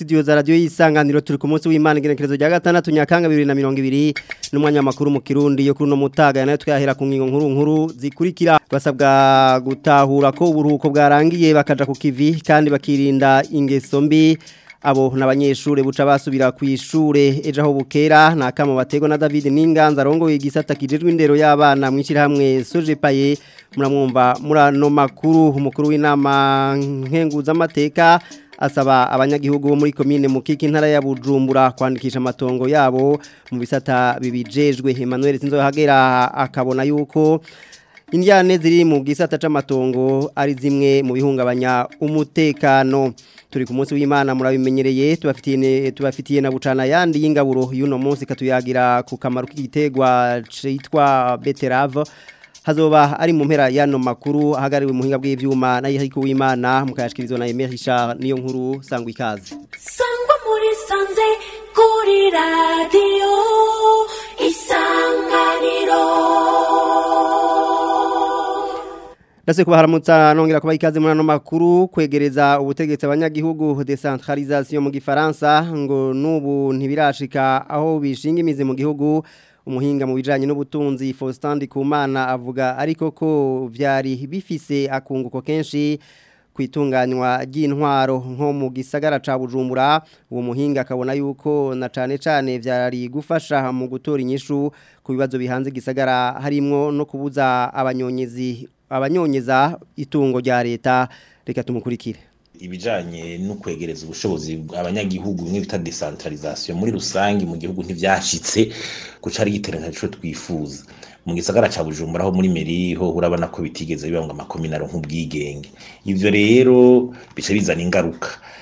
studio za radiyo y'isanganiro turi ku munsi w'imana igenekerezo rya gatandatu nyakanga bibiri na mirongo ibiri n'umwanya w'amakuru mu kirundi yo kuri uno mutaga nayo twayahera ku ngingo nkuru nkuru zikurikira basabwa gutahura ko uburuhuko bwarangiye bakaja ku kivi kandi bakirinda ingeso mbi abo n'abanyeshure buca basubira ku ishure ejo aho bukera nakamo bategwa na David Ninganza arongoye igisata kijejwe indero y'abana mwishira hamwe Sojepaye muramwumva murano makuru umukuru w'inama nkenguza amateka asaba abanyagihugu bo muri komine mukiki ntara ya Bujumbura kwandikisha amatongo yabo mu bisata bibijejwe Emmanuel Sinzohagera akabona yuko Indiane ziri mu gisata c'amatongo ari zimwe mu bihungabanya umutekano turi ku munsi w'imana murabimenyereye tubafitiye tubafitiye na bucana yandi y'ingaburo y'uno munsi katuyagira ku kamaro k'igitegwa cyitwa beterave hazoba ari mu mpera y'ano makuru ahagariwe mu buhinga bw'ibyuma n'ayihiko w'imana mukayashyikirizwa na emerisha niyo nkuru sangwa ikaze sangwa muri sanze kuri radiyo isanganiro ndetse kubaharamutsa nongera kwa ikaze muri ano makuru kwegereza ubutegetsi abanyagihugu decentralisation mu gifaransa ngo n'ubu ntibirashika aho bishinga imizi mu gihugu umuhinga mu bijanye n'ubutunzi Faustin Kumana avuga ariko ko vyari bifise akunguko kenshi kwitunganywa ry'intwaro nko mu gisagara ca Bujumbura uwo muhinga akabona yuko na Chane Chane vyari gufasha mu gutora inyishu ku bibazo bihanze gisagara harimo no kubuza abanyonyezi abanyonyeza itungo rya leta reka tumukurikire ibijanye no kwegereza ubushobozi abanyagihugu bimwe bita decentralisation muri rusange mu gihugu ntivyashitse guca ari giterana cyo twifuza mu gisagara ca Bujumbura ho muri meri ho urabona ko bitigeze biba ngo amakominaro nk'ubwigenge Ibyo rero bice bizana ingaruka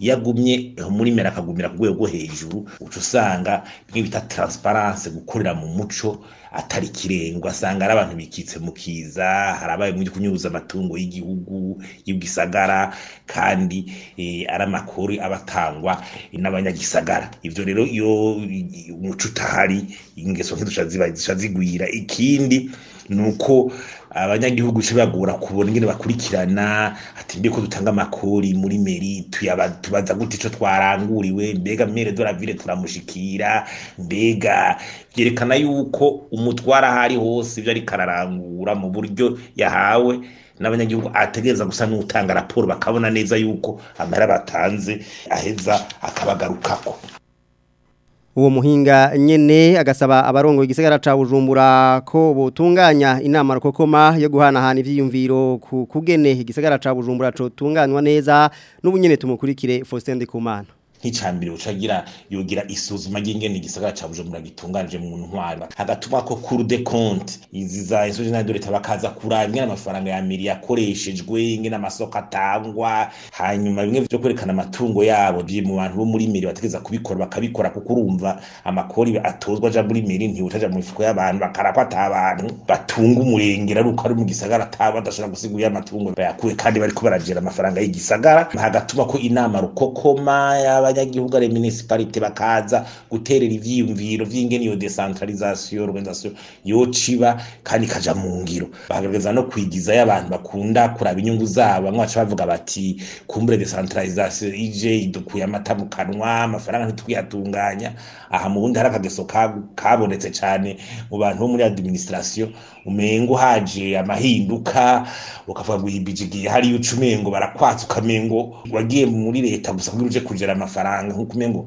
iyo agumye muri mera akagumira ku rwego rwo hejuru uca usanga bimwe bitatu taransiparanse gukorera mu muco atari kirengwa asanga ari abantu bikitse mu kiza harabaye mu kunyuza amatungo y'igihugu y'ubwisagara kandi eh, ari amakuru aba atangwa n'abanyagisagara ibyo rero iyo umuco utahari ingeso ntizishobora zigwira ikindi ni uko abanyagihugu se bagora kubona ingene bakurikirana ati ndiko dutanga amakori muri meri tubaza gute icyo twaranguriwe mbega mere doravire turamushikira mbega vyerekana yuko umutwara ahari hose ivyo ariko ararangura mu buryo yahawe n'abanyagihugu ategereza gusa n'utanga raporo bakabona neza yuko amahera batanze aheza akabagarukako uwo muhinga nyene agasaba abarongo igisagara ca Bujumbura ko botunganya inama rukokoma yo guhana guhanahana ivyiyumviro kugene igisagara ca Bujumbura cotunganywa neza n'ubunyene tumukurikire Faustin Ndikumana nk'icyambere ucagira yogira isuzuma ry'ingene igisagara cya bujumbura gitunganije mu ntwaro hagatuma ko kuru de konti izi za insoje Leta bakaza kuraba amafaranga ya miri yakoreshejwe ingene amasoko atangwa hanyuma bimwe byo kwerekana amatungo yabo mu bantu bo muri miri bategeza kubikora bakabikora kuko urumva amakori atozwa aja muri miri ntiwutaja mu mifuko y'abantu bakarako atabantu batunga umurengera ari uko ari mu gisagara ataba badashobora gusigura amatungo bayakuye kandi bari barajera amafaranga y'igisagara hagatuma ko inama rukokoma yaba abanyagihugu ari municipalite bakaza guterera ibyiyumviro vy'ingene iyo decentralisation organisation yociba kandi kaja mu ngiro bagerageza no kwigizayo abantu bakunda kuraba inyungu zabo bamwe baca bavuga bati kumbure decentralisation ije idukuye amata mu kanwa amafaranga ntitwiyatunganya aha mu bundi hari akageso kabonetse cyane mu bantu bo muri administration umengo haje amahinduka ukavuga ngo ibijigiye hariyo uca umengo barakwatsa ukamengo wagiye muri leta gusa kugira uje kugera amafaranga nk'uko umengo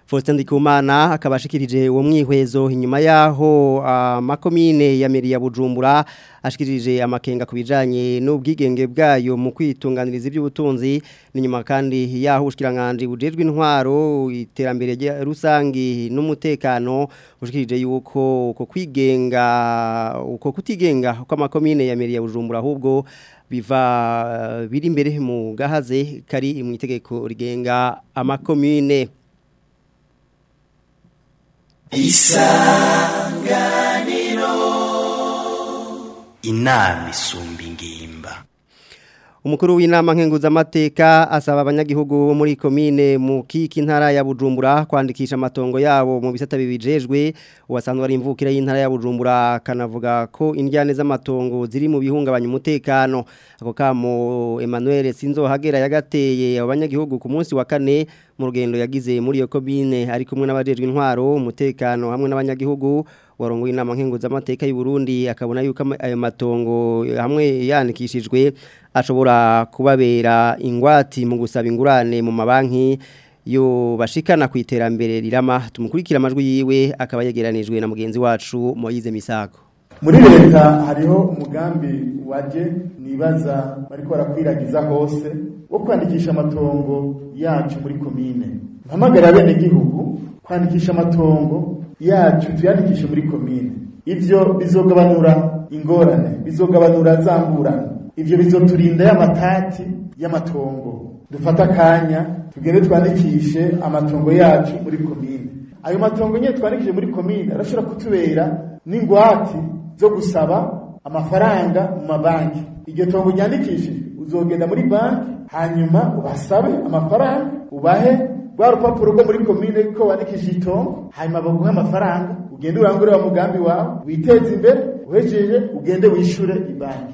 Faustin Ndikumana akaba uwo mwihwezo inyuma yaho amakomine ah, ya Meri Bujumbura ashikirije amakenga kubijanye n'ubwigenge bwayo mu kwitunganiriza iby'ubutunzi n'inyuma kandi yaho ushikiranganje bujejwe intwaro iterambere rusangi n'umutekano ushikirije yuko uko kwigenga uko kutigenga kwa makomine ya Meri Bujumbura ahubwo biva eh, biri imbere mu gahaze kari mu itegeko rigenga amakomune isanganiro inama isumba umukuru w'inama nkenguzamateka asaba abanyagihugu muri komine mu kiki intara ya bujumbura kwandikisha amatongo yabo mu bisata bibijejwe wasanga ari imvukira y'intara ya bujumbura kanavuga ko indyane z'amatongo ziri mu bihungabanya umutekano ako kamo Emmanuel Sinzo hagera yagateye abanyagihugu ku munsi wa kane mu yagize muri iyo komine ari kumwe n'abajejwe intwaro umutekano hamwe n'abanyagihugu warongo inama z’amateka y'u Burundi akabona yuko ayo matongo hamwe yanikishijwe ashobora kubabera ingwati mu gusaba ingurane mu mabanki yo bashikana ku iterambere rirama tumukurikira amajwi yiwe akaba yegeranijwe na mugenzi wacu Moyize Misako muri leta hariho umugambi waje nibaza bariko barakwiragiza hose wo kwandikisha amatongo yacu muri komine mpamagara abenegihugu kwandikisha amatongo yacu tuyandikishe muri komine ibyo bizogabanura ingorane bizogabanura zamburana ibyo bizoturinda y'amatati y'amatongo dufata akanya tugende twandikishe amatongo yacu muri komine ayo matongo nyene twandikishe muri komine arashobora kutubera n'ingwate zo gusaba amafaranga mu mabanki iryo tongo ryandikishijwe uzogenda muri banki hanyuma ubasabe amafaranga ubahe rwa rupapuro rwo muri komine ko wandikije itongo hanyuma baguhe amafaranga ugende urangure wa mugambi wawe witeze imbere uhejeje ugende wishyure banki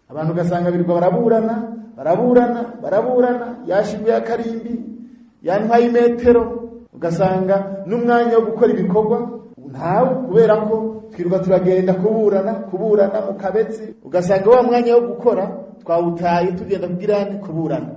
abantu ugasanga birirwa baraburana baraburana baraburana yashiguye akarimbi yantwaye imetero ugasanga n'umwanya wo gukora ibikorwa ntawe kubera ko twirirwa turagenda kuburana kuburana mu kabetsi ugasanga wa mwanya wo gukora twawutaye tugenda kubwirane kuburana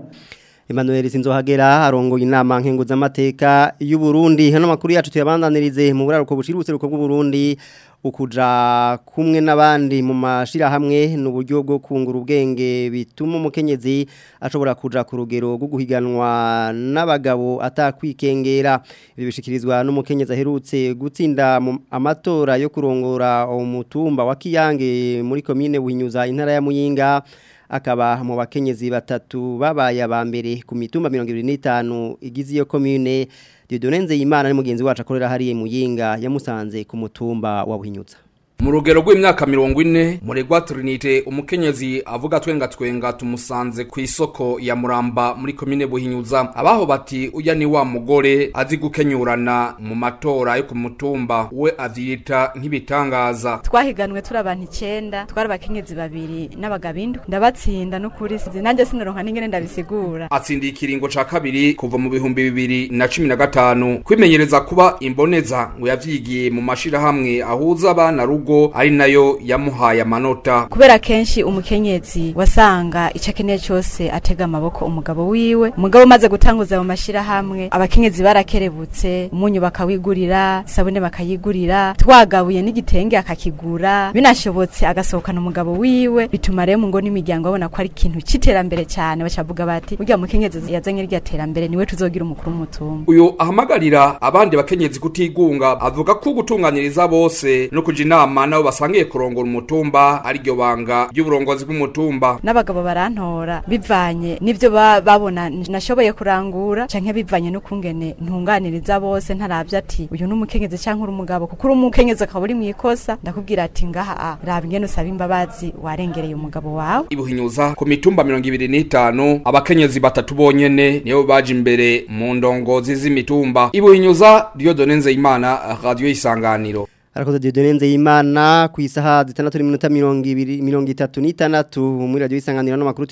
Emmanuel Sinzohagera arongoye inama nkengo z’amateka y'u Burundi hano makuru yacu tuyabandanirize mu buraruko bushirutse ruko bw'u Burundi ukuja kumwe n'abandi mu mashira hamwe n'uburyo bwo kungura ubwenge bituma umukenyezi ashobora kuja ku rugero rwo guhiganwa n'abagabo atakwikengera ibi bishikirizwa n'umukenyezi aherutse gutsinda amatora yo kurongora umutumba wa Kiyange muri commune winyuza intara ya Muyinga akaba mu bakenyezi batatu babaye aba mbere ku mitumba mirongo irindwi n'itanu igize iyo komine didonenze imana ni mugenzi wacu akorera hariya muyinga yamusanze ku mutumba wabuhinyutsa mu rugero rw'imyaka mirongo ine muregwa turinite umukenyezi avuga twenga twenga tumusanze ku isoko ya muramba muri komine buhinyuza abaho bati uya ni wa mugore azi gukenyurana mu matora yo ku mutumba we aziyita nk'ibitangaza twahiganwe turi abantu icyenda twari abakenyezi babiri n'abagabo ndabatsinda n'ukuri nanjye sinaronka n'ingene ndabisigura atsindiye ikiringo ca kabiri kuva mu bihumbi bibiri na cumi na gatanu kwimenyereza kuba imboneza ngo yavyigiye mu mashirahamwe ahuza abana rugo kuko ari nayo yamuhaye amanota kubera kenshi umukenyezi wasanga icyo akeneye cyose atega amaboko umugabo wiwe umugabo umaze gutanguza mu mashyirahamwe abakenyezi barakerebutse umunyu bakawigurira isabune bakayigurira twagabuye n'igitenge akakigura binashobotse agasohokana umugabo wiwe bituma rero mu ngo n'imiryango abona ko ari ikintu cy'iterambere cyane bacavuga bati burya mukenyezi yazanye irya terambere niwe tuzogira umukuru w'umutungo uyu ahamagarira abandi bakenyezi kutigunga avuga ko gutunganyiriza bose no kujya inama inama nabo basangiye kurongora umutumba ariryo banga ry'uburongozi bw'umutumba n'abagabo barantora bivanye n'ibyo babona nashoboye kurangura canke bivanye n'ukungene ntunganiriza bose ntarabye ati uyu n'umukenyezi canke uri umugabo kuko uri umukenyezi akaba uri mu ikosa ndakubwira ati ngaha a ah, raba ingene usaba imbabazi warengereye umugabo wawe ibuhinyuza ku mitumba mirongo ibiri n'itanu abakenyezi batatu bonyene niyo baje imbere mu ndongozi z'imitumba ibuhinyuza Dieudonne Imana radio yisanganiro. arakoze Diodorenze y'Imana ku isaha zitandatu n'iminota mirongo ibiri mirongo itatu n'itandatu muri radiyo isanganiro n'amakuru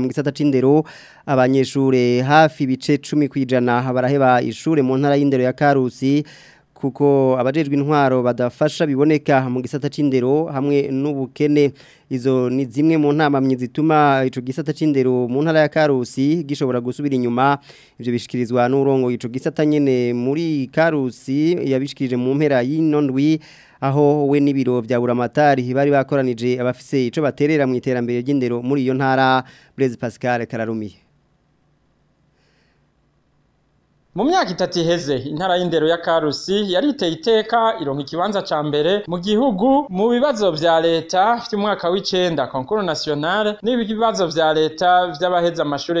mu gisata c'indero abanyeshure hafi ibice cumi kwijana ijana baraheba ishure mu ntara y'indero ya Karusi kuko abajejwe intwaro badafasha biboneka mu gisata c'indero hamwe n'ubukene izo ni zimwe mu ntamamyi zituma ico gisata c'indero mu ntara ya Karusi gishobora gusubira inyuma ibyo bishikirizwa n'urongo ico gisata nyene muri Karusi yabishikirije mu mpera y'inondwi aho we n'ibiro bya buramatari bari bakoranije abafise ico baterera mu iterambere ry'indero muri iyo ntara Blaise Pascal Kararumiye mu myaka itatu iheze intara y'indero ya karusi yari iteye iteka ironka ikibanza cya mbere mu gihugu mu bibazo bya leta vy'umwaka w'icenda konkuru nationale n'ibibazo bya leta by’abaheze amashuri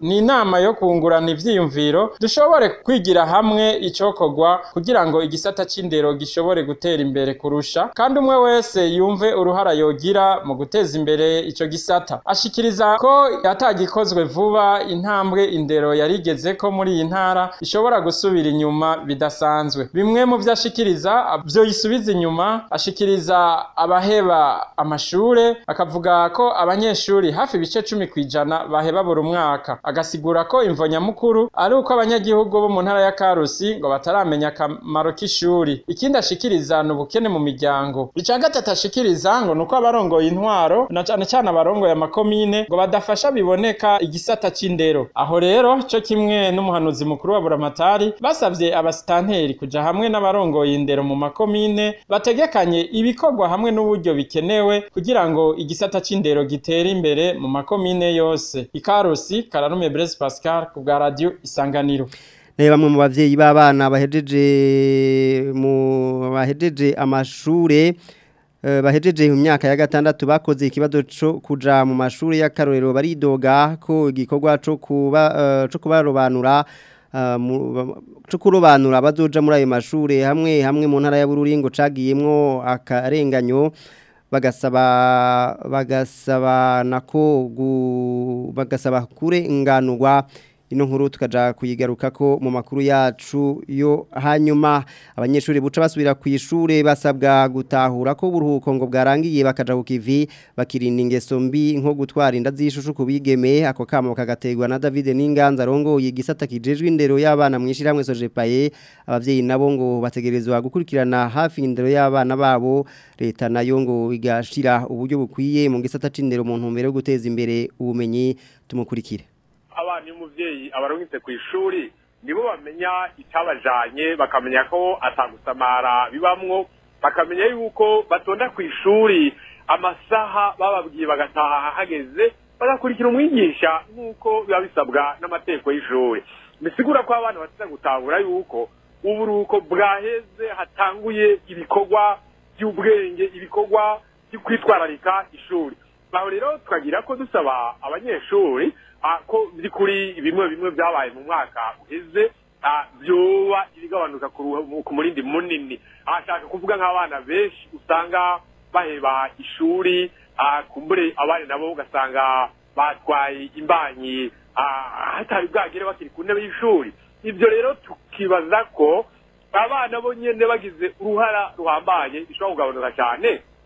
ni inama yo kungurana ibyiyumviro dushobore kwigira hamwe icokorwa kugira ngo igisata c'indero gishobore dushobore gutera imbere kurusha kandi umwe wese yumve uruhara yogira mu guteza imbere icyo gisata ashikiriza ko yatagikozwe vuba intambwe indero yarigeze ko muri iyi ntara ishobora gusubira inyuma bidasanzwe bimwe mu byo ashikiriza byo yisubiza inyuma ashikiriza abaheba amashuri akavuga ko abanyeshuri hafi ibice cumi ku ijana baheba buri umwaka agasigura ko imvo nyamukuru ari uko abanyagihugu bo mu ntara ya karusi ngo bataramenya akamaro k'ishuri ikindi ashikiriza ubukene mu miryango icya gatatu ashikiriza ngo ni uko abarongoye intwaro na cyane cyane abarongoye amakomine ngo badafasha biboneka igisata c'indero aho rero cyo kimwe n'umuhanuzi mukuru wa buramatari basabye abasitanteri kujya hamwe n'abarongoye indero mu makomine bategekanye ibikorwa hamwe n'uburyo bikenewe kugira ngo igisata c'indero gitere imbere mu makomine yose ikarusi kararume Brez Pascal ku bwa radio isanganiro bamwe mu babyeyi b'abana bahejeje mu bahejeje amashure eh, bahejeje mu myaka ya gatandatu bakoze ikibazo cyo kuja mu mashuri ya Karorero baridoga ko igikorwa cyo eh, kubarobanura eh, cyo kurobanura bazoja muri ayo mashuri hamwe hamwe mu ntara y'abururingo cagiyemwo akarenganyo bagasaba bagasaba nako bagasaba kurenganurwa ino nkuru tukaja kuyigaruka ko mu makuru yacu yo hanyuma abanyeshuri buca basubira ku ishure basabwa gutahura ko buruhuko ngo bwarangiye bakaja ku kivi bakirinda ingeso mbi nko gutwara inda z'ishushu kubigeme ako kamo kagategwa na David Ninganza rongo yigisata kijejwe indero y'abana mwishyiramwe sojepaye abavyeyi nabo ngo bategerezwa gukurikirana hafi indero y'abana babo leta nayo ngo igashira uburyo bukwiye mu gisata c'indero mu ntumbero yo guteza imbere ubumenyi tumukurikire abana ababyeyi abarungitse ku ishuri nibo bamenya icyabajanye bakamenya ko atagusamara bibamwo bakamenya yuko batonda ku ishuri amasaha bababwiye bagataha hageze bagakurikira umwigisha nk'uko biba bisabwa n'amategeko y'ishuri bisigura ko abana batiza gutangura yuko uburuhuko bwaheze hatanguye ibikorwa by'ubwenge ibikorwa byo kwitwararika ishuri aho rero tukagira ko dusaba abanyeshuri Ah, ko kuri bimwe bimwe byabaye mu mwaka uheze ah, byoba ibigabanuka ku murindi munini ashaka kuvuga nk'abana benshi usanga baheba ishuri ah, kumbure abana nabo ugasanga batwaye imbanyi hatari bwagere bakiri ku ntebe y'ishuri ibyo rero tukibaza ko abana bo nyine bagize uruhara ruhambaye bishobora kugabanuka cyane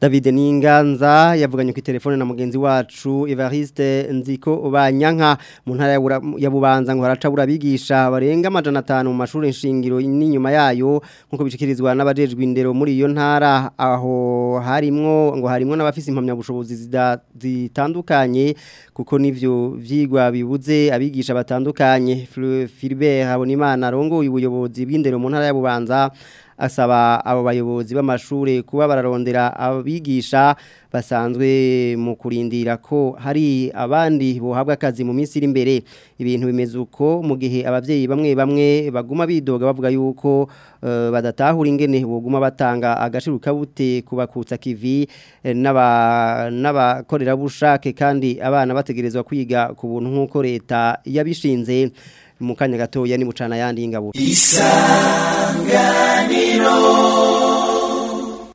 David Ninganza yavuganye ku telefone na mugenzi wacu Evariste Nziko banyanka mu ntara ya Bubanza ngo haracabura bigisha barenga amajana 5 mu mashuri nshingiro n'inyuma yayo nkuko bishikirizwa n'abajejwe indero muri iyo ntara aho harimo ngo harimo n'abafisi impamya bushobozi zitandukanye kuko nivyo vyigwa bibuze abigisha batandukanye Philbert Habonimana arongoye ubuyobozi bw'indero mu ntara ya Bubanza asaba abo bayobozi b'amashuri kuba bararondera abigisha basanzwe mu kurindira ko hari abandi bohabwa akazi mu minsi iri imbere ibintu bimeze uko mu gihe ababyeyi bamwe bamwe baguma bidoga bavuga yuko eh, badatahura ingene boguma batanga agaciro kabute kubakutsa kivi eh, n'abakorerabushake kandi abana bategerezwa kwiga ku buntu nk'uko leta yabishinze mukanya kanya gatoya nimucana yandi y'ingabo isanganiro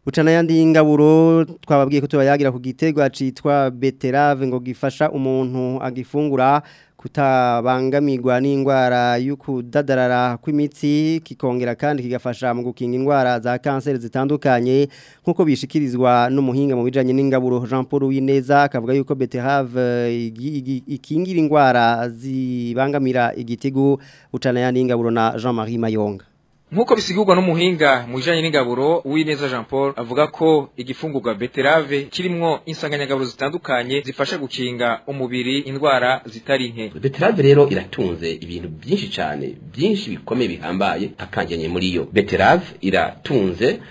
guca n'ayandi y'ingaburo twababwiye ko tubayagira ku gitego cyitwa beterave ngo gifasha umuntu agifungura kutabangamirwa n'indwara yo kudadarara kw'imitsi kikongera kandi kigafasha mu gukinga indwara za kanseri zitandukanye nk'uko bishikirizwa n'umuhinga mu bijyanye n'ingaburo jean paul wineza akavuga yuko beterave ikingira indwara zibangamira igitigu uca n'ayandi y'ingaburo na jean marie mayonga nk'uko bisigurwa n'umuhinga mu bijyanye n'ingaburo uwineza jean paul avuga ko igifungurwa beterave kirimo insanganyagaburo zitandukanye zifasha gukinga umubiri indwara zitari nke beterave rero iratunze ibintu byinshi cyane byinshi bikomeye bihambaye akangenye muri yo beterave iratunze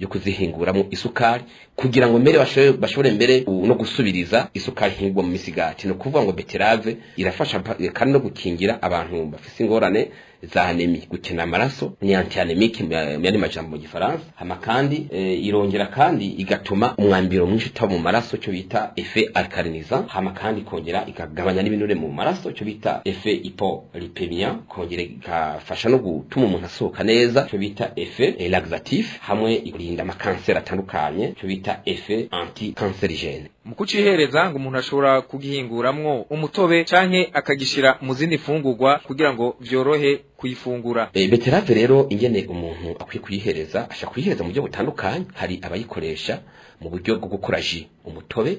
yo kuzihinguramo isukari kugira ngo mbere bashobore mbere no gusubiriza isukari nk'igwa mu misigati ni ukuvuga ngo beterave irafasha kandi no gukingira abantu bafite ingorane za anemi gukina amaraso ni antianemike mu yandi majambo mu gifaransa hama kandi eh, irongera kandi igatuma umwambiro mwinshi utaba mu maraso cyo bita efe alkaliniza hama kandi kongera ikagabanya n'ibinure mu maraso cyo bita efe ipolipemia kongera igafasha no gutuma umuntu asohoka neza cyo bita efe laxatif hamwe irinda amakanseri atandukanye cyo bita bita efe antikanserigene mu kucihereza ngo umuntu ashobora kugihinguramwo umutobe canke akagishira mu zindi fungurwa kugira ngo vyorohe kuyifungura e, beterave rero ingene umuntu akwiye kuyihereza asha kuyihereza mu buryo butandukanye hari abayikoresha mu buryo bwo gukora ji umutobe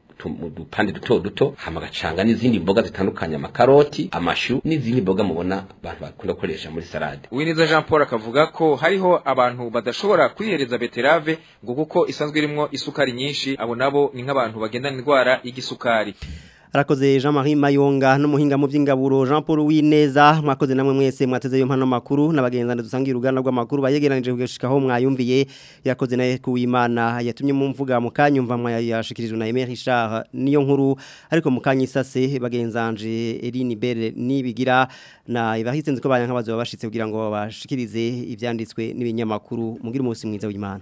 mu dupande duto duto hama gacanga n'izindi mboga zitandukanye amakaroti amashu n'izindi mboga mubona abantu bakunda gukoresha muri salade Uwiniza Jean Paul akavuga ko hariho abantu badashobora kwihereza beterave ngo kuko isanzwe irimo isukari nyinshi abo nabo ni nk'abantu bagendana indwara y'igisukari arakoze Jean-Marie Mayonga n'umuhinga mu by'ingaburo Jean Paul Wineza mwakoze namwe mwese mwateze yo mpano makuru n'abagenzana dusangira uruganda rw'amakuru bayegeranije kugashikaho mwayumviye yakoze naye kuwimana yatumye mu mvuga mu kanyumva mwayashikirijwe na Aimé Richard niyo nkuru ariko mu kanyisase bagenzanje Eline Bere nibigira na ibahitse nziko banya nk'abazo babashitse kugira ngo babashikirize ibyanditswe n'ibinyamakuru mugira umunsi mwiza w'Imana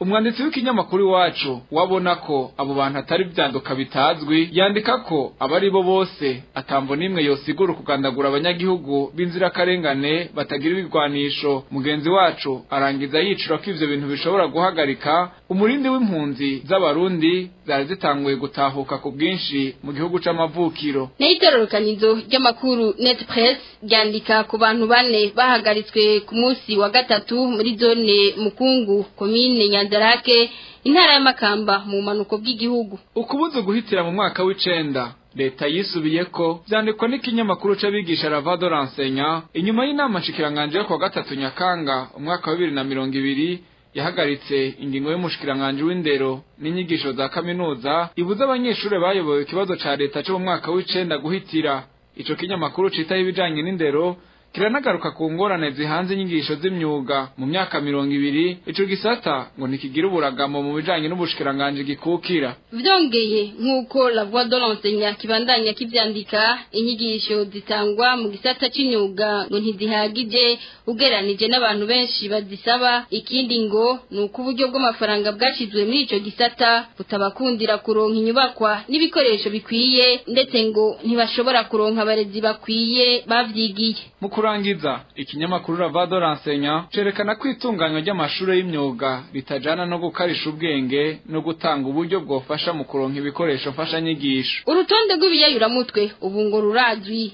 umwanditsi w'ikinyamakuru iwacu wabona ko abo bantu atari byanduka bitazwi yandika ko abari bo bose atambo n'imwe yosigura kugandagura abanyagihugu b'inzirakarengane batagira ibigwanisho mugenzi wacu arangiza yicura ko ivyo bintu bishobora guhagarika umurindi w'impunzi z'abarundi zari zitanguye gutahuka ku bwinshi mu gihugu cy’amavukiro c'amavukiro n'itororokanizo ry'amakuru net press ryandika ku bantu bane bahagaritswe ku munsi wa gatatu muri zone mukungu komine Kandarake intara y'amakamba mu manuko bw'igihugu ukubuze guhitira mu mwaka w'icenda leta yisubiye ko byandikwa n'ikinyamakuru c'abigisha Ravado Rensenya inyuma y'inama nshikiranganje yo kuwa gatatu Nyakanga umwaka wa ibiri yahagaritse ingingo y'umushikiranganje w'indero n'inyigisho za kaminuza ibuza abanyeshuri bayoboye ikibazo ca leta cyo mu mwaka w'icenda guhitira ico kinyamakuru citaye ibijanye n'indero kiranagaruka ku ngorane zihanze inyigisho z'imyuga mu myaka mirongo ibiri ico gisata ngo ntikigira uburagamo mu bijanye n'ubushikiranganje gikukira vyongeye nk'uko lavoir de l'enseignant kibandanya kivyandika inyigisho zitangwa mu gisata c'imyuga ngo ntizihagije ugeranije n'abantu benshi bazisaba ikindi ngo ni uko uburyo bw'amafaranga bwashizwe muri ico gisata butabakundira kuronka inyubakwa n'ibikoresho bikwiye ndetse ngo ntibashobora kuronka abarezi bakwiye bavyigiye kurangiza ikinyamakuru ravado ransenya cerekana ko itunganywa ry'amashuri y'imyuga ritajana no gukarisha ubwenge no gutanga uburyo bwofasha mu kuronka ibikoresho mfashanyigisho urutonde rw'ibiyayuramutwe ubu ngo rurazwi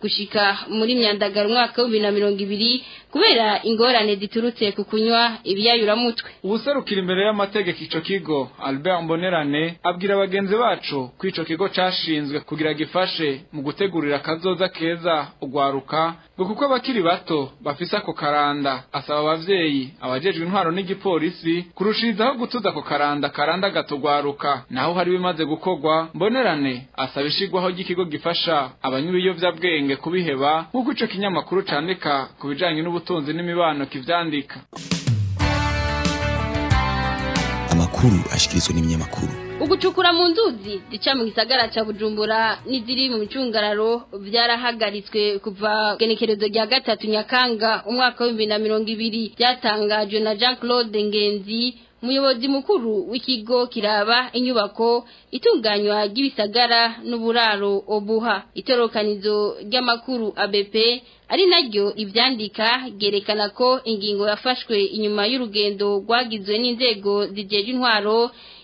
Kushika muri myandagara umwaka wa 2020 kubera ingorane ziturutse ku kunywa ibiyayura mutwe ubuserukira imbere y'amategeko ico kigo Albert Mbonerane abwira abagenzi bacu kwico kigo cashinzwe kugira gifashe mu gutegurira kazoza keza ugwaruka ngo kuko abakiri bato bafise ako karanda asaba abavyeyi abajejwe intwaro n'igipolisi kurushirizaho gutuza ako karanda karanda gatugwaruka naho hari bimaze gukogwa mbonerane asaba ishigwaho ry'ikigo gifasha abanywi b'iyovyabwenge ntibatinge kubiheba nk'uko ico kinyamakuru candika ku bijyanye n'ubutunzi n'imibano kibyandika amakuru ashyikirizwa n'ibinyamakuru ugucukura mu nzuzi zica mu gisagara cya bujumbura n'iziri mu micungararo byarahagaritswe kuva genekerezo rya gatatu nyakanga umwaka w'ibihumbi na mirongo ibiri byatangajwe na jean claude ngenzi umuyobozi mukuru w'ikigo kiraba inyubako itunganywa ry'ibisagara n'uburaro obuha itorokanizo ry'amakuru ABP ari naryo ibyandika gerekana ko ingingo yafashwe inyuma y'urugendo rwagizwe n'inzego zigeje intwaro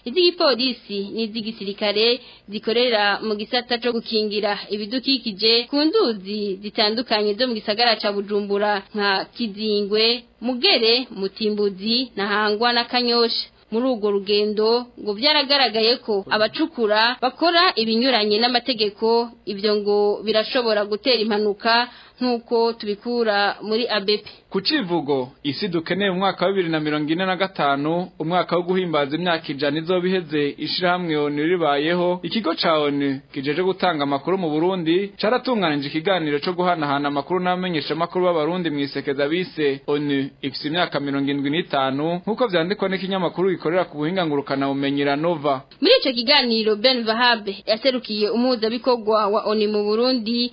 iz'igipolisi n'iz'igisirikare zikorera mu gisata cyo gukingira ibidukikije ku nduzi zitandukanye zo mu gisagara cya bujumbura nka kizingwe mugere mutimbuzi na hangwa na kanyoshi abagore muri urwo rugendo ngo byaragaragaye ko abacukura bakora ibinyuranye n'amategeko ibyo ngo birashobora gutera impanuka nk'uko tubikura muri abepe Kucivugo isi dukeneye umwaka wa bibiri na mirongo ine na gatanu umwaka wo guhimbaza imyaka ijana izoba iheze ishyirahamwe ribayeho ikigo ca onu kijeje gutanga amakuru mu burundi caratunganije ikiganiro cyo guhanahana amakuru n'abamenyeshamakuru b'abarundi mw'isekeza bise onu ifise imyaka mirongo indwi n'itanu nk'uko vyandikwa n'ikinyamakuru gikorera ku buhinga ngurukana bumenyi ranova muri ico kiganiro ben vahabe yaserukiye umuhuzabikorwa wa onu mu burundi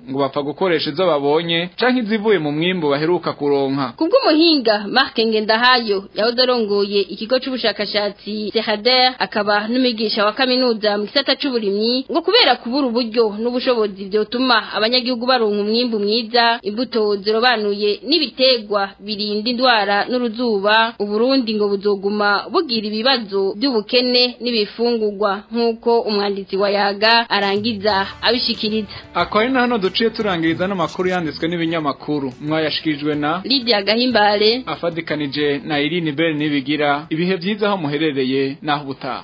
ngo bapfa gukoresha izo babonye cyangwa izivuye mu mwimbu baheruka kuronka ku bw'umuhinga mark ngendahayo yahoze arongoye ikigo cy'ubushakashatsi sehader akaba n'umwigisha wa kaminuza mu gisata cy'uburimyi ngo kubera kubura uburyo n'ubushobozi byotuma abanyagihugu baronka umwimbu mwiza imbuto buzirobanuye n'ibitegwa birinda indwara n'uruzuba uburundi ngo buzoguma bugira ibibazo by'ubukene n'ibifungurwa nk'uko umwanditsi wa yaga arangiza abishikiriza akaba ari hano duciye turangiriza n'amakuru yanditswe n'ibinyamakuru mwayashikirijwe na Lidia Gahimbare afadikanije na Irene Bell nibigira ibihe byiza aho muherereye naho ubutaha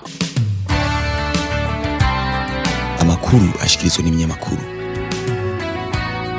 amakuru ashyikirizwa n'ibinyamakuru